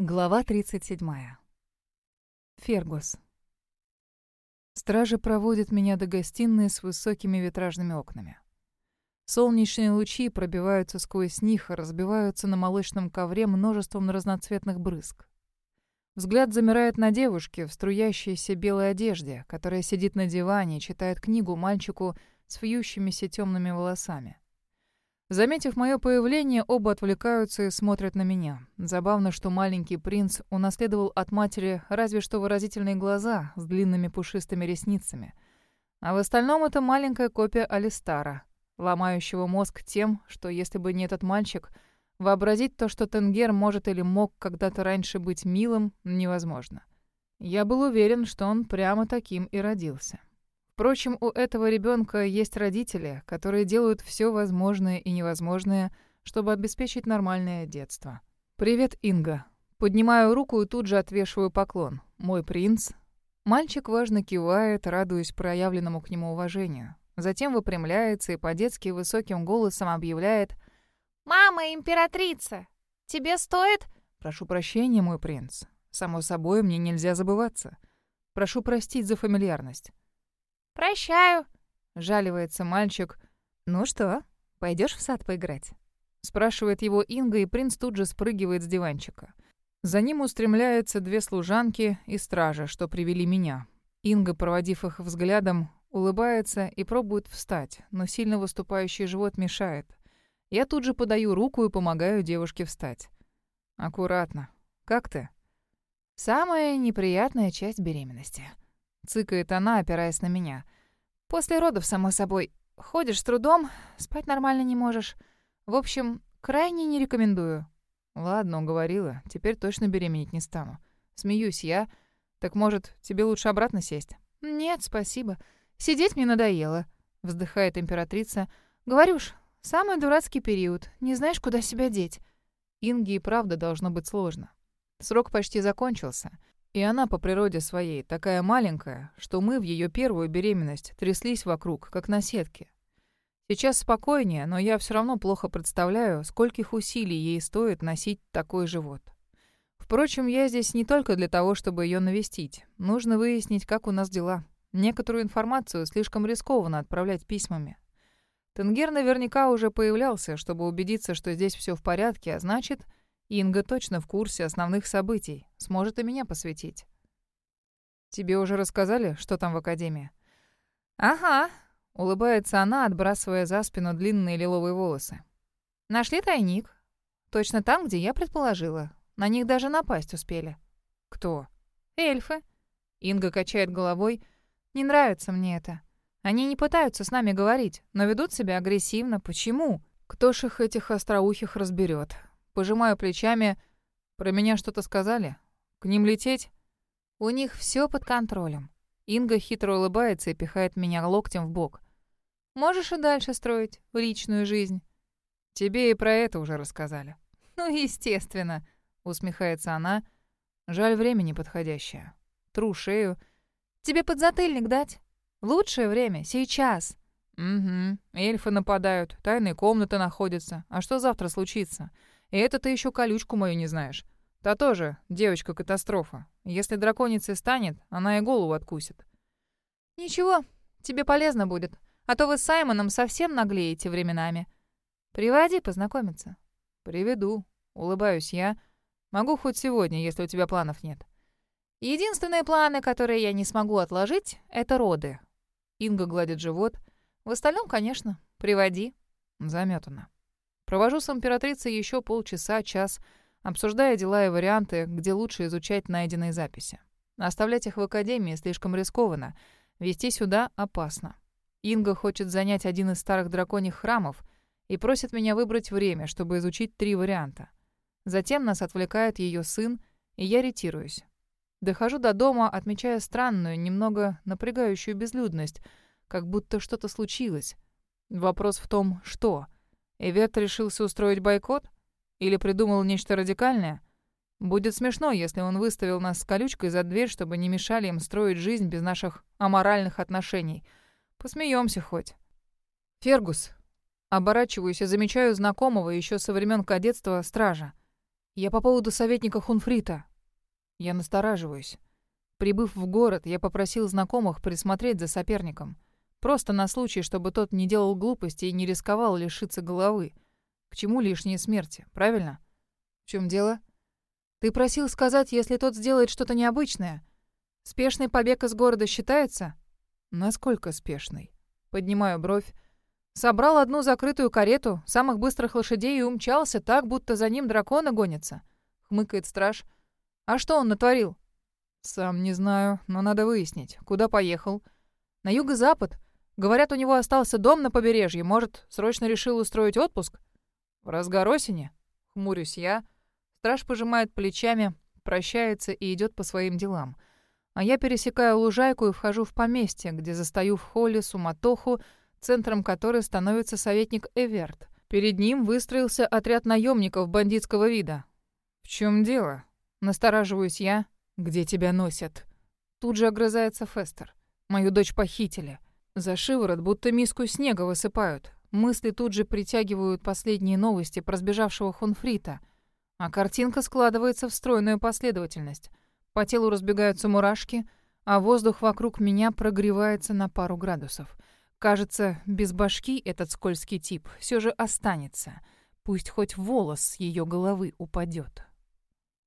Глава 37. Фергус. Стражи проводят меня до гостиной с высокими витражными окнами. Солнечные лучи пробиваются сквозь них и разбиваются на молочном ковре множеством разноцветных брызг. Взгляд замирает на девушке в струящейся белой одежде, которая сидит на диване и читает книгу мальчику с вьющимися темными волосами. Заметив мое появление, оба отвлекаются и смотрят на меня. Забавно, что маленький принц унаследовал от матери разве что выразительные глаза с длинными пушистыми ресницами. А в остальном это маленькая копия Алистара, ломающего мозг тем, что если бы не этот мальчик, вообразить то, что Тенгер может или мог когда-то раньше быть милым, невозможно. Я был уверен, что он прямо таким и родился. Впрочем, у этого ребенка есть родители, которые делают все возможное и невозможное, чтобы обеспечить нормальное детство. «Привет, Инга». Поднимаю руку и тут же отвешиваю поклон. «Мой принц». Мальчик важно кивает, радуясь проявленному к нему уважению. Затем выпрямляется и по-детски высоким голосом объявляет «Мама, императрица! Тебе стоит...» «Прошу прощения, мой принц. Само собой, мне нельзя забываться. Прошу простить за фамильярность. «Прощаю», — жаливается мальчик. «Ну что, пойдешь в сад поиграть?» Спрашивает его Инга, и принц тут же спрыгивает с диванчика. За ним устремляются две служанки и стража, что привели меня. Инга, проводив их взглядом, улыбается и пробует встать, но сильно выступающий живот мешает. Я тут же подаю руку и помогаю девушке встать. «Аккуратно. Как ты?» «Самая неприятная часть беременности», Цыкает она, опираясь на меня. После родов, само собой. Ходишь с трудом, спать нормально не можешь. В общем, крайне не рекомендую. Ладно, уговорила. Теперь точно беременеть не стану. Смеюсь я. Так может, тебе лучше обратно сесть? Нет, спасибо. Сидеть мне надоело. Вздыхает императрица. Говорю ж, самый дурацкий период. Не знаешь, куда себя деть. Инге и правда должно быть сложно. Срок почти закончился. И она по природе своей такая маленькая, что мы в ее первую беременность тряслись вокруг, как на сетке. Сейчас спокойнее, но я все равно плохо представляю, скольких усилий ей стоит носить такой живот. Впрочем, я здесь не только для того, чтобы ее навестить. Нужно выяснить, как у нас дела. Некоторую информацию слишком рискованно отправлять письмами. Тенгер наверняка уже появлялся, чтобы убедиться, что здесь все в порядке, а значит, Инга точно в курсе основных событий, сможет и меня посвятить. Тебе уже рассказали, что там в академии? Ага, улыбается она, отбрасывая за спину длинные лиловые волосы. Нашли тайник. Точно там, где я предположила. На них даже напасть успели. Кто? Эльфы. Инга качает головой. Не нравится мне это. Они не пытаются с нами говорить, но ведут себя агрессивно. Почему? Кто ж их этих остроухих разберет? Пожимаю плечами. Про меня что-то сказали? К ним лететь? У них все под контролем. Инга хитро улыбается и пихает меня локтем в бок. Можешь и дальше строить личную жизнь. Тебе и про это уже рассказали. Ну, естественно, усмехается она. Жаль, время неподходящее. Тру шею. Тебе подзатыльник дать? Лучшее время сейчас. Угу. Эльфы нападают, тайные комнаты находятся. А что завтра случится? И это ты еще колючку мою не знаешь. Та тоже девочка-катастрофа. Если драконицей станет, она и голову откусит. Ничего, тебе полезно будет. А то вы с Саймоном совсем наглеете временами. Приводи познакомиться. Приведу. Улыбаюсь я. Могу хоть сегодня, если у тебя планов нет. Единственные планы, которые я не смогу отложить, это роды. Инга гладит живот. В остальном, конечно, приводи. Заметано. Провожу с императрицей еще полчаса-час, обсуждая дела и варианты, где лучше изучать найденные записи. Оставлять их в академии слишком рискованно, вести сюда опасно. Инга хочет занять один из старых драконьих храмов и просит меня выбрать время, чтобы изучить три варианта. Затем нас отвлекает ее сын, и я ретируюсь. Дохожу до дома, отмечая странную, немного напрягающую безлюдность, как будто что-то случилось. Вопрос в том, что — Ивет решился устроить бойкот? Или придумал нечто радикальное? Будет смешно, если он выставил нас с колючкой за дверь, чтобы не мешали им строить жизнь без наших аморальных отношений. Посмеемся хоть. Фергус. Оборачиваюсь и замечаю знакомого еще со времен кадетства стража. Я по поводу советника Хунфрита. Я настораживаюсь. Прибыв в город, я попросил знакомых присмотреть за соперником. Просто на случай, чтобы тот не делал глупости и не рисковал лишиться головы. К чему лишние смерти, правильно? В чем дело? Ты просил сказать, если тот сделает что-то необычное. Спешный побег из города считается? Насколько спешный? Поднимаю бровь. Собрал одну закрытую карету, самых быстрых лошадей и умчался так, будто за ним драконы гонятся. Хмыкает страж. А что он натворил? Сам не знаю, но надо выяснить. Куда поехал? На юго-запад. Говорят, у него остался дом на побережье. Может, срочно решил устроить отпуск? В разгар осени? Хмурюсь я. Страж пожимает плечами, прощается и идет по своим делам. А я пересекаю лужайку и вхожу в поместье, где застаю в холле суматоху, центром которой становится советник Эверт. Перед ним выстроился отряд наемников бандитского вида. «В чем дело?» Настораживаюсь я. «Где тебя носят?» Тут же огрызается Фестер. «Мою дочь похитили. За шиворот будто миску снега высыпают. Мысли тут же притягивают последние новости про сбежавшего Хунфрита. А картинка складывается в стройную последовательность. По телу разбегаются мурашки, а воздух вокруг меня прогревается на пару градусов. Кажется, без башки этот скользкий тип все же останется. Пусть хоть волос с ее головы упадет.